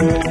Thank you.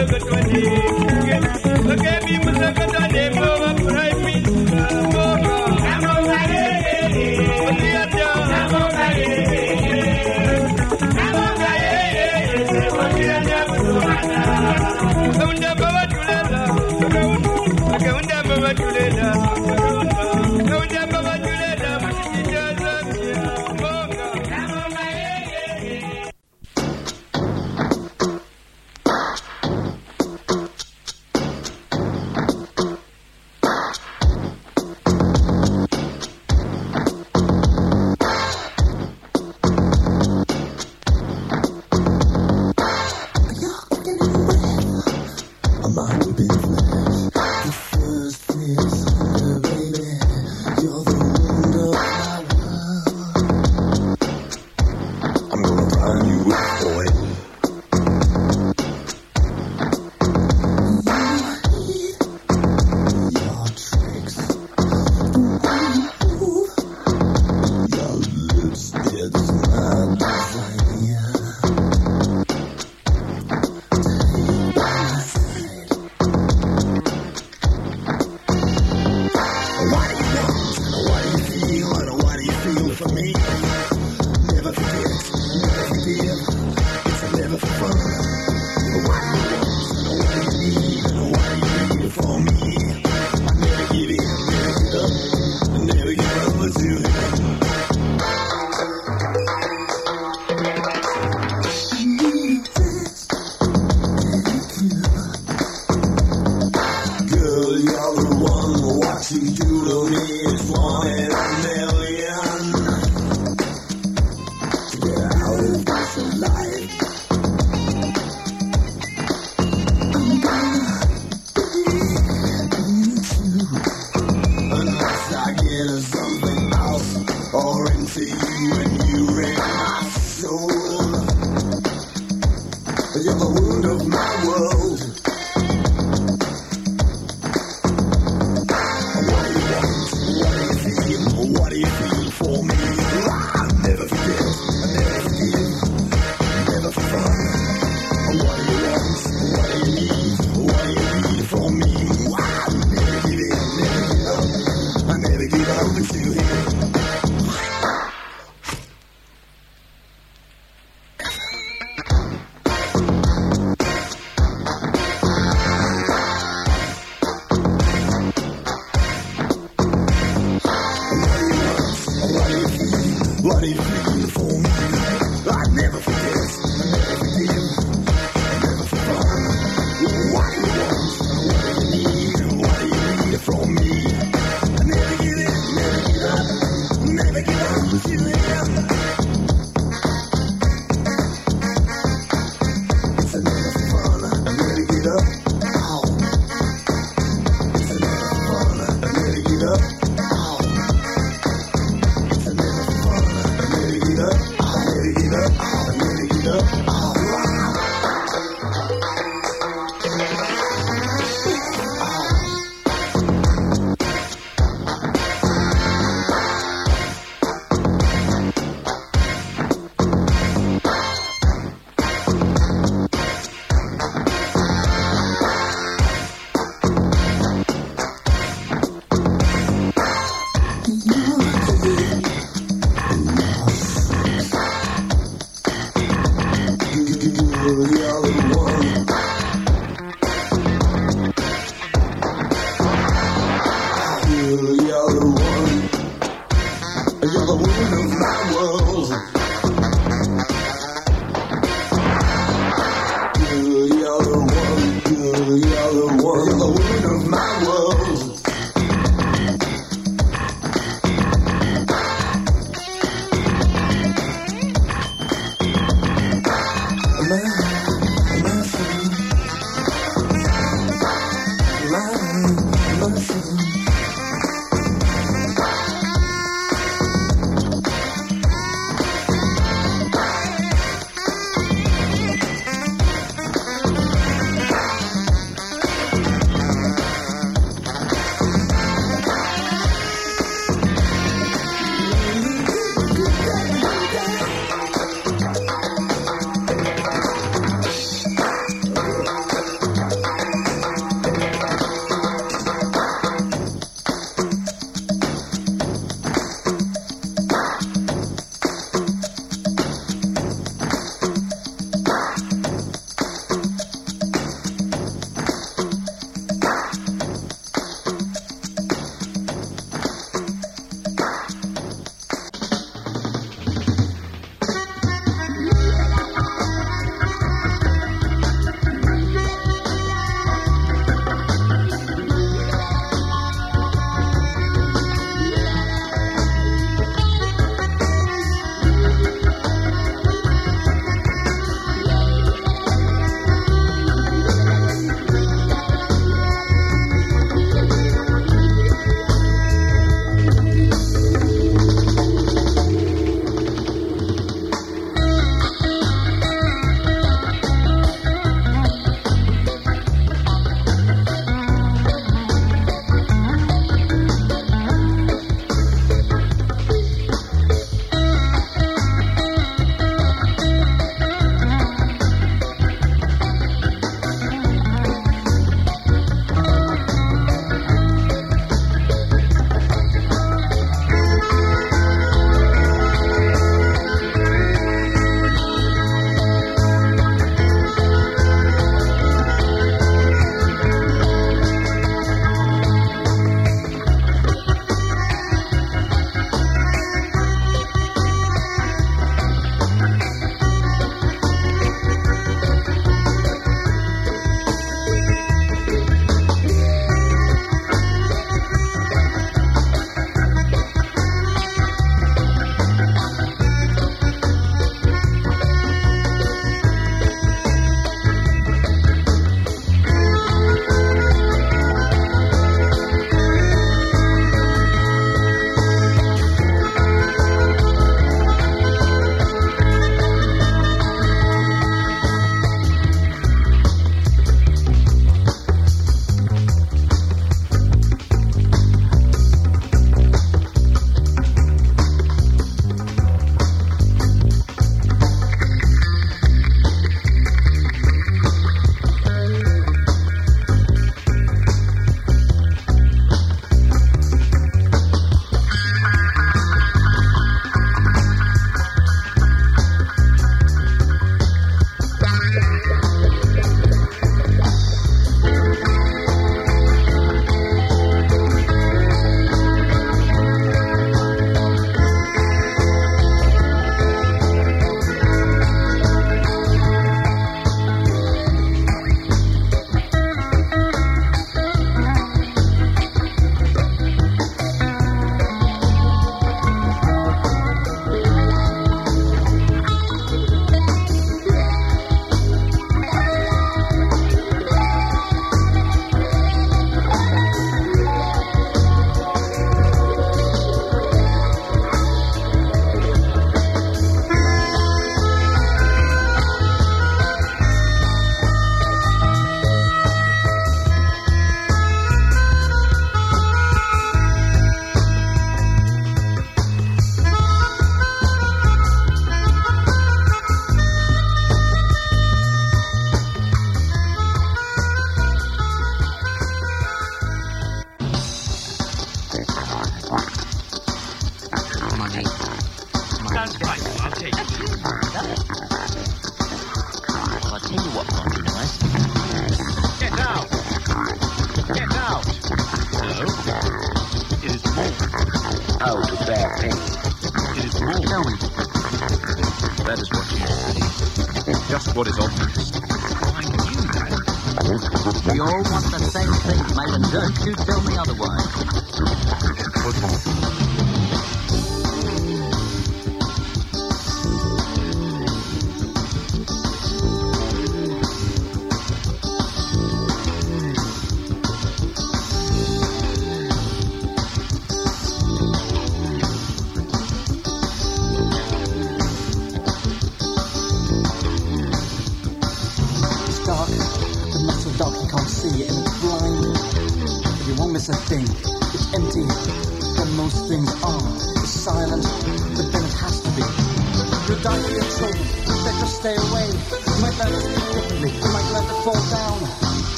Look at me, look Mr. Gatani.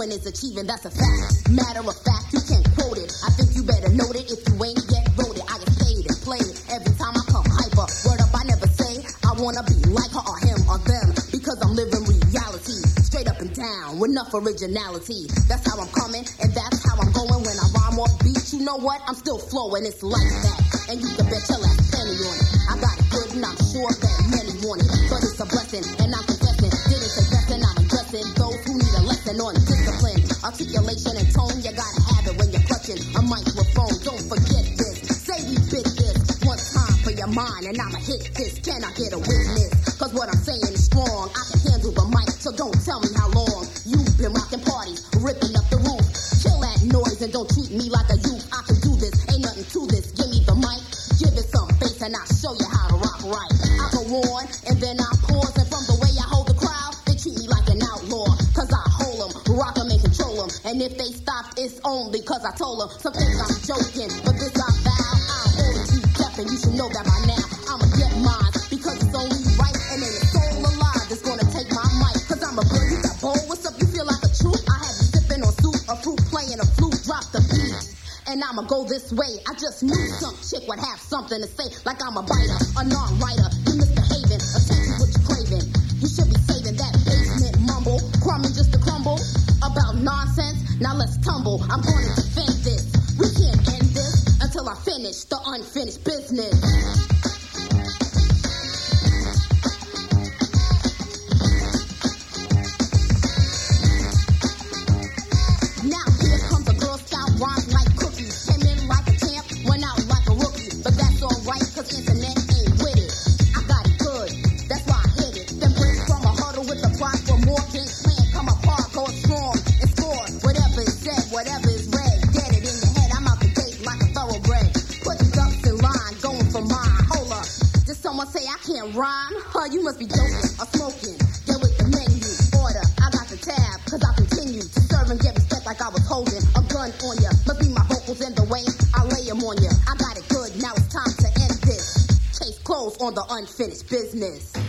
doing is achieving, that's a fact. Matter of fact, you can't quote it. I think you better note it if you ain't yet voted. I get paid and played it every time I come hyper. Word up, I never say I wanna be like her or him or them because I'm living reality. Straight up and down with enough originality. That's how I'm coming and that's how I'm going when I rhyme off beat. You know what? I'm still flowing, it's like that. And you can bet your last penny on it. I got it good and I'm sure that many want it. But it's a blessing and I'm confessing. Didn't suggest and I'm addressing those who need a lesson on it manipulation and tone. You gotta have it when you're clutching a microphone. Don't forget this. Say you bit this one time for your mind, and I'ma hit this. Can I get a witness? Cause I told him some things I'm joking, but this I vow. I'm order too deaf, and you should know that by now. I'ma get mine because it's only right, and then it's soul alive that's gonna take my mic. Cause I'm a girl, you got bold. What's up? You feel like a troop? I have you sipping on soup, a fruit, playing a flute, drop the beat. And I'ma go this way. I just knew some chick would have something to say, like I'm a bite. unfinished business.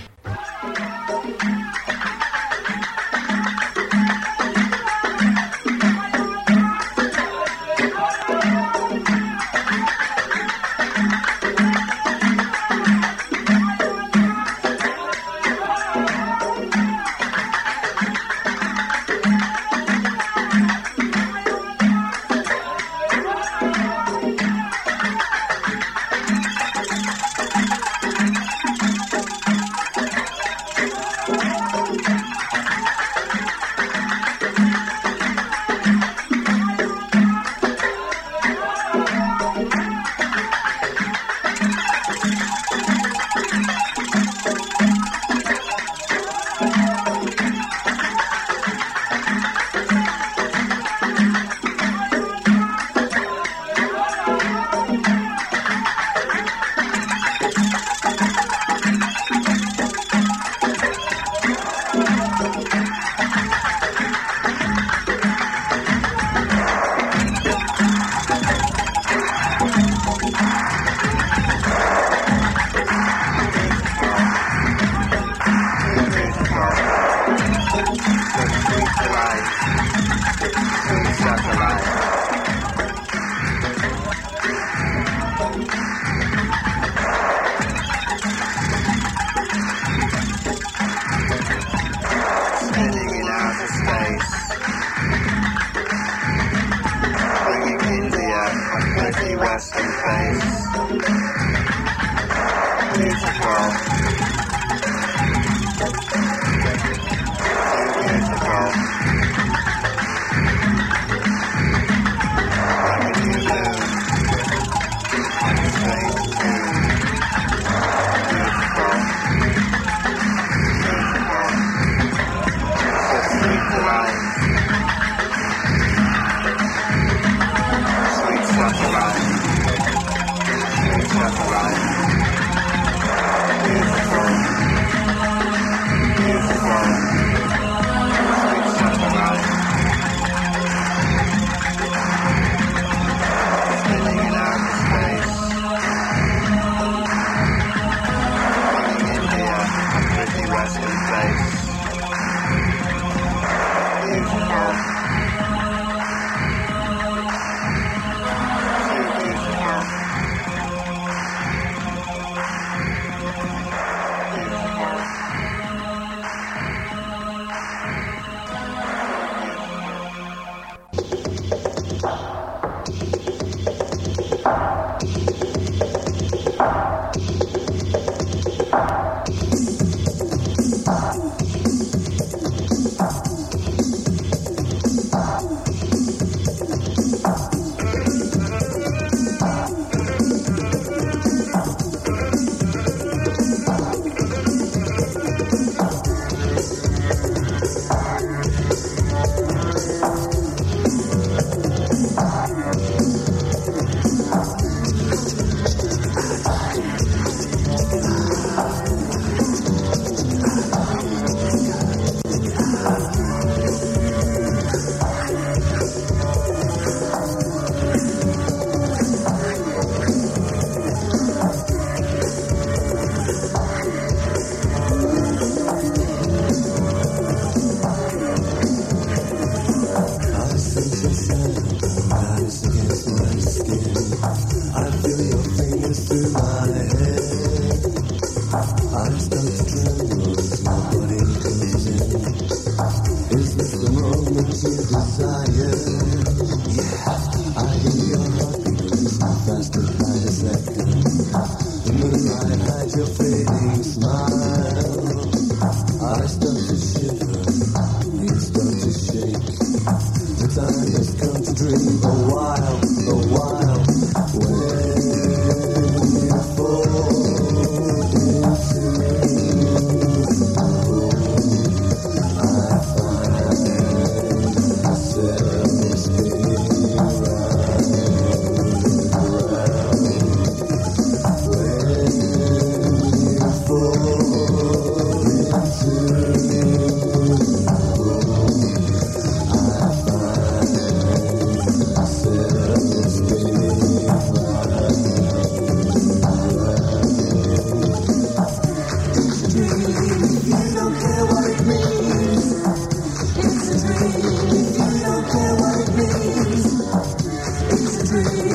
you.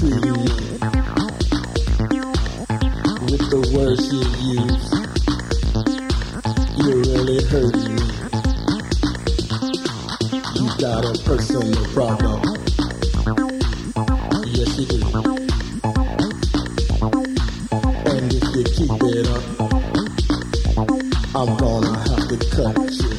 Treating with the words you use. You're really hurting me. You got a personal problem. Yes, you do. And if you keep it up, I'm gonna have to cut you.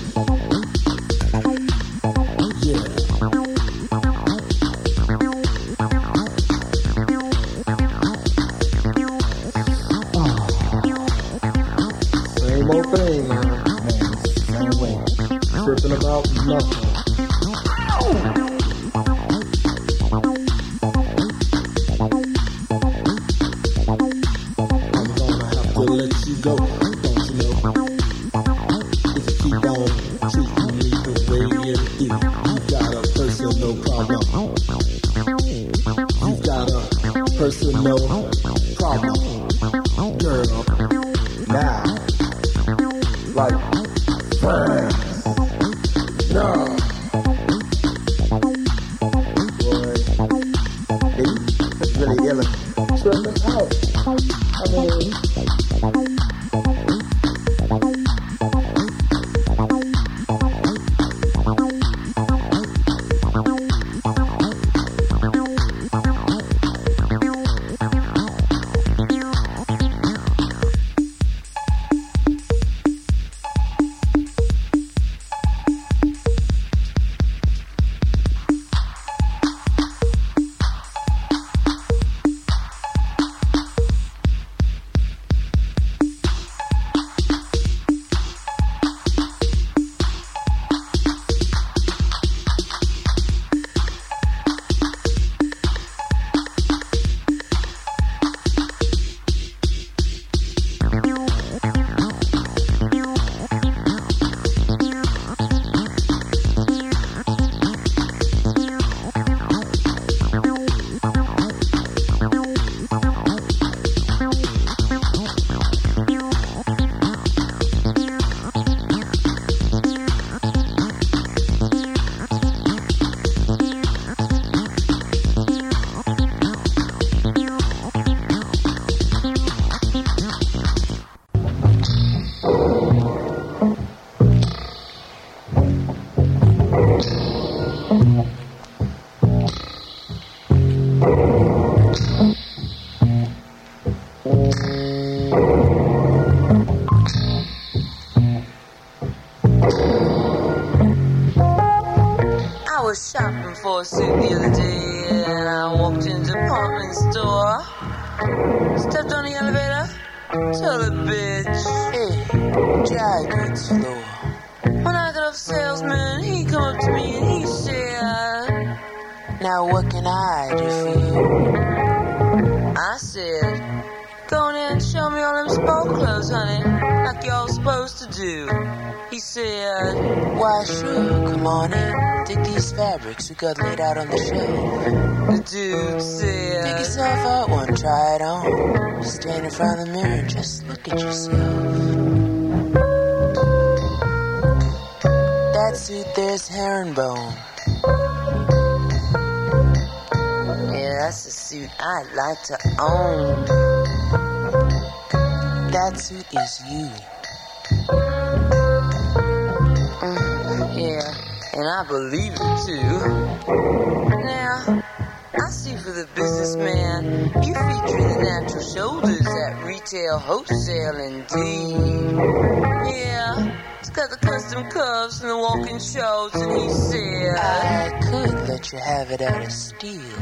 Shopping for a suit the other day and I walked into a department store. Stepped on the elevator. Tell a bitch, hey, drag it slow. When I got off salesman, he come up to me and he said, Now what can I do for you? I said, Go in and show me all them sport clothes, honey, like y'all supposed to do. He said, Why, sure, come on in. Dig these fabrics we got laid out on the shelf. The dude said, Dig yourself out one, try it on. Stand in front of the mirror and just look at yourself. That suit there's herringbone. Yeah, that's a suit I'd like to own. That suit is you. Mm, yeah, and I believe it too. Now, I see for the businessman, you feature the natural shoulders at retail wholesale and indeed. Yeah, it's got the custom cuffs and the walking shorts, and he said, I could let you have it out of steel.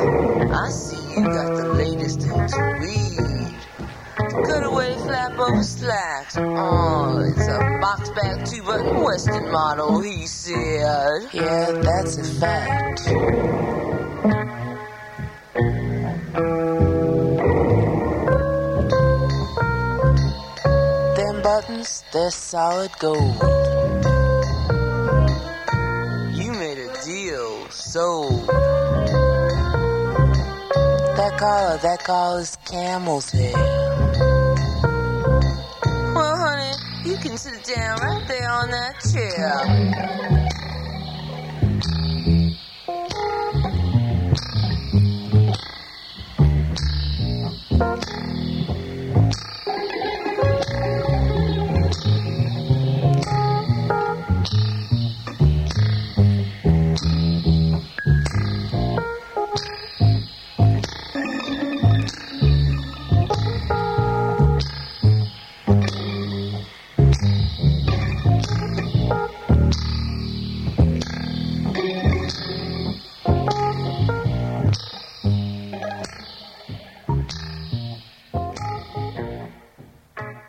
I see you got the latest in tweed. Cutaway flap over slacks. Oh, it's a box back two button western model, he said. Yeah, that's a fact. Them buttons, they're solid gold. That collar, that collar's camel's hair. Well, honey, you can sit down right there on that chair.